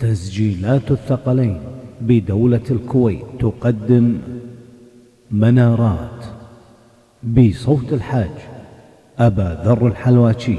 تسجيلات الثقلين بدولة الكويت تقدم منارات. بصوت الحاج أبا ذر الحلواتي